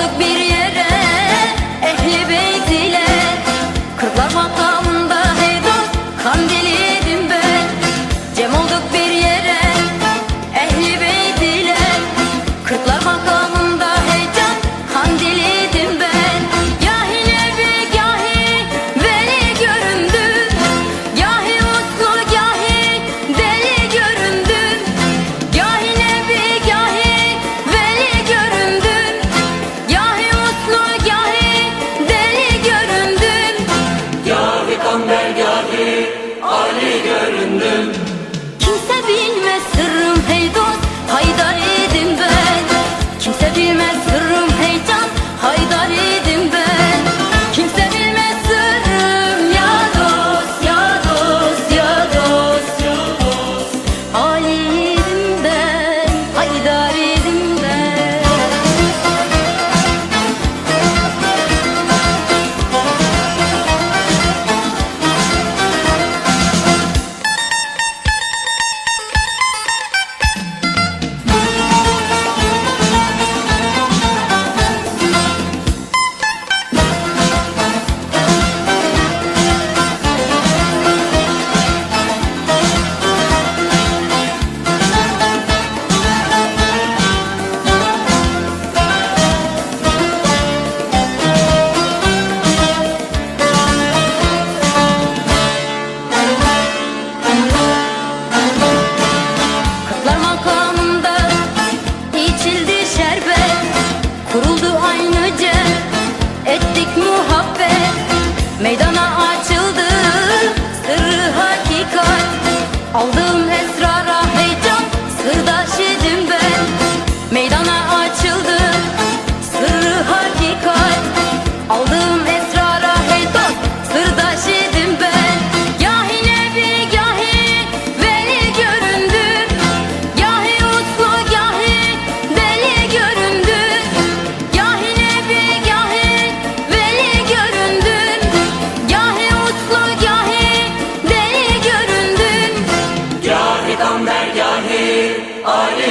воздух перед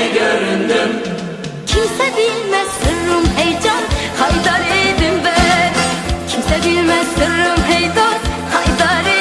göründüm. Kimse bilmez sırrım heyecan Haydar edim ben Kimse bilmez sırrım heyecan Haydar edim